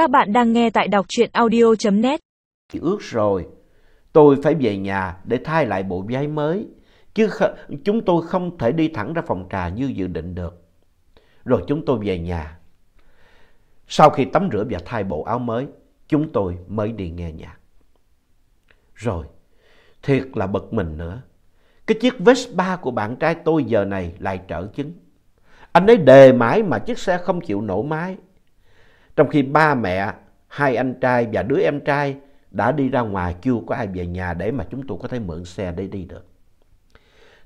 Các bạn đang nghe tại đọc truyện audio.net. Ước rồi, tôi phải về nhà để thay lại bộ váy mới, chứ chúng tôi không thể đi thẳng ra phòng trà như dự định được. Rồi chúng tôi về nhà. Sau khi tắm rửa và thay bộ áo mới, chúng tôi mới đi nghe nhạc. Rồi, thiệt là bực mình nữa. Cái chiếc Vespa của bạn trai tôi giờ này lại trở chứng. Anh ấy đề mãi mà chiếc xe không chịu nổ máy. Trong khi ba mẹ, hai anh trai và đứa em trai đã đi ra ngoài chưa có ai về nhà để mà chúng tôi có thể mượn xe để đi được.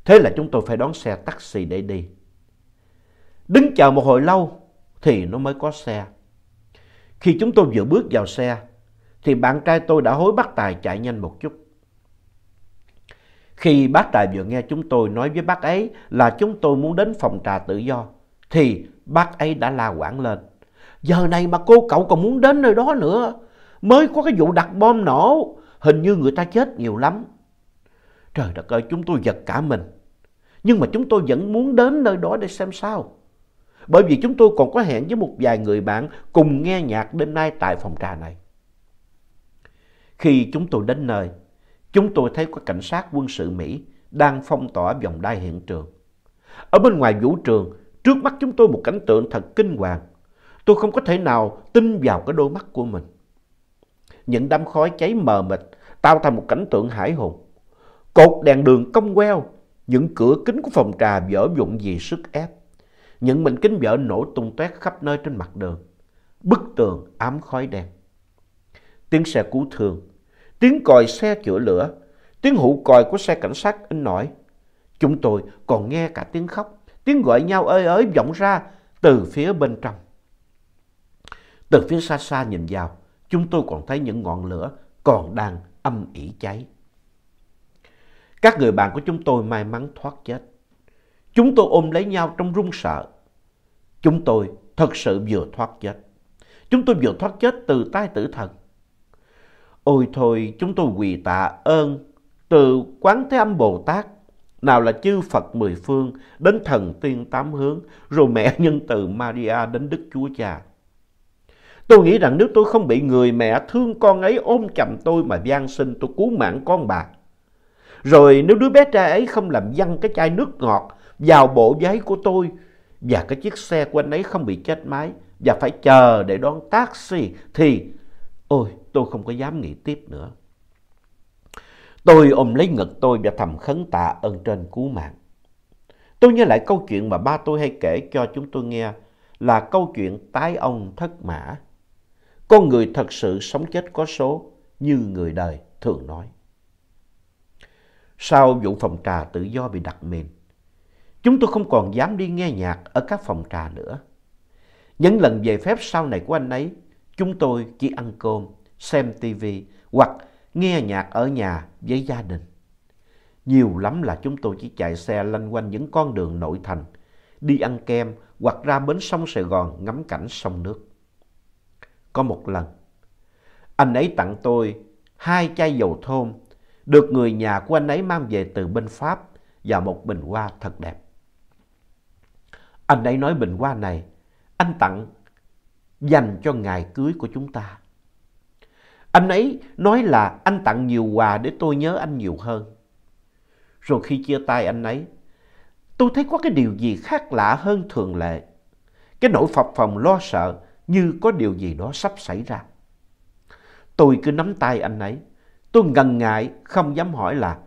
Thế là chúng tôi phải đón xe taxi để đi. Đứng chờ một hồi lâu thì nó mới có xe. Khi chúng tôi vừa bước vào xe thì bạn trai tôi đã hối bắt Tài chạy nhanh một chút. Khi bác Tài vừa nghe chúng tôi nói với bác ấy là chúng tôi muốn đến phòng trà tự do thì bác ấy đã la quảng lên. Giờ này mà cô cậu còn muốn đến nơi đó nữa. Mới có cái vụ đặt bom nổ. Hình như người ta chết nhiều lắm. Trời đất ơi, chúng tôi giật cả mình. Nhưng mà chúng tôi vẫn muốn đến nơi đó để xem sao. Bởi vì chúng tôi còn có hẹn với một vài người bạn cùng nghe nhạc đêm nay tại phòng trà này. Khi chúng tôi đến nơi, chúng tôi thấy có cảnh sát quân sự Mỹ đang phong tỏa vòng đai hiện trường. Ở bên ngoài vũ trường, trước mắt chúng tôi một cảnh tượng thật kinh hoàng. Tôi không có thể nào tin vào cái đôi mắt của mình. Những đám khói cháy mờ mịt tạo thành một cảnh tượng hải hùng. Cột đèn đường cong queo, những cửa kính của phòng trà vỡ vụn vì sức ép. Những mảnh kính vỡ nổ tung tóe khắp nơi trên mặt đường. Bức tường ám khói đen. Tiếng xe cứu thương, tiếng còi xe chữa lửa, tiếng hụ còi của xe cảnh sát in nổi. Chúng tôi còn nghe cả tiếng khóc, tiếng gọi nhau ơi ới vọng ra từ phía bên trong. Từ phía xa xa nhìn vào, chúng tôi còn thấy những ngọn lửa còn đang âm ỉ cháy. Các người bạn của chúng tôi may mắn thoát chết. Chúng tôi ôm lấy nhau trong run sợ. Chúng tôi thật sự vừa thoát chết. Chúng tôi vừa thoát chết từ tay tử thần. Ôi thôi, chúng tôi quỳ tạ ơn từ quán Thế Âm Bồ Tát, nào là chư Phật mười phương, đến thần tiên tám hướng, rồi mẹ nhân từ Maria đến Đức Chúa Cha. Tôi nghĩ rằng nếu tôi không bị người mẹ thương con ấy ôm chầm tôi mà gian sinh, tôi cứu mạng con bà. Rồi nếu đứa bé trai ấy không làm văng cái chai nước ngọt vào bộ giấy của tôi và cái chiếc xe của anh ấy không bị chết máy và phải chờ để đón taxi thì, ôi, tôi không có dám nghĩ tiếp nữa. Tôi ôm lấy ngực tôi và thầm khấn tạ ơn trên cứu mạng. Tôi nhớ lại câu chuyện mà ba tôi hay kể cho chúng tôi nghe là câu chuyện tái ông thất mã. Con người thật sự sống chết có số như người đời thường nói. Sau vụ phòng trà tự do bị đặt mìn, chúng tôi không còn dám đi nghe nhạc ở các phòng trà nữa. Những lần về phép sau này của anh ấy, chúng tôi chỉ ăn cơm, xem tivi hoặc nghe nhạc ở nhà với gia đình. Nhiều lắm là chúng tôi chỉ chạy xe lanh quanh những con đường nội thành, đi ăn kem hoặc ra bến sông Sài Gòn ngắm cảnh sông nước. Có một lần, anh ấy tặng tôi hai chai dầu thơm được người nhà của anh ấy mang về từ bên Pháp và một bình hoa thật đẹp. Anh ấy nói bình hoa này anh tặng dành cho ngày cưới của chúng ta. Anh ấy nói là anh tặng nhiều quà để tôi nhớ anh nhiều hơn. Rồi khi chia tay anh ấy, tôi thấy có cái điều gì khác lạ hơn thường lệ. Cái nỗi phập phòng lo sợ như có điều gì đó sắp xảy ra. Tôi cứ nắm tay anh ấy. Tôi ngần ngại không dám hỏi là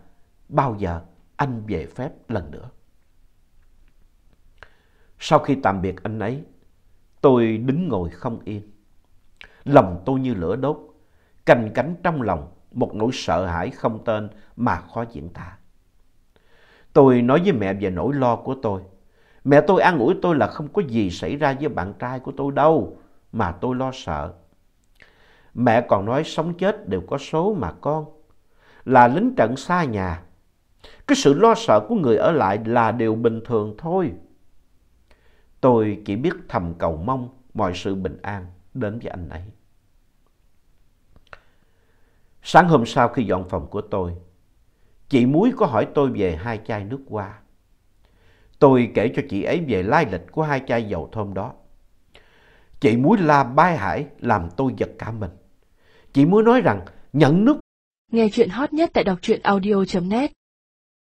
bao giờ anh về phép lần nữa. Sau khi tạm biệt anh ấy, tôi đứng ngồi không yên. Lòng tôi như lửa đốt, cành cánh trong lòng một nỗi sợ hãi không tên mà khó diễn tả. Tôi nói với mẹ về nỗi lo của tôi. Mẹ tôi an ủi tôi là không có gì xảy ra với bạn trai của tôi đâu mà tôi lo sợ. Mẹ còn nói sống chết đều có số mà con. Là lính trận xa nhà. Cái sự lo sợ của người ở lại là điều bình thường thôi. Tôi chỉ biết thầm cầu mong mọi sự bình an đến với anh ấy. Sáng hôm sau khi dọn phòng của tôi, chị Muối có hỏi tôi về hai chai nước hoa. Tôi kể cho chị ấy về lai lịch của hai chai dầu thơm đó. Chị muối la bai hải làm tôi giật cả mình. Chị muối nói rằng, nhận nước Nghe chuyện hot nhất tại đọc truyện audio.net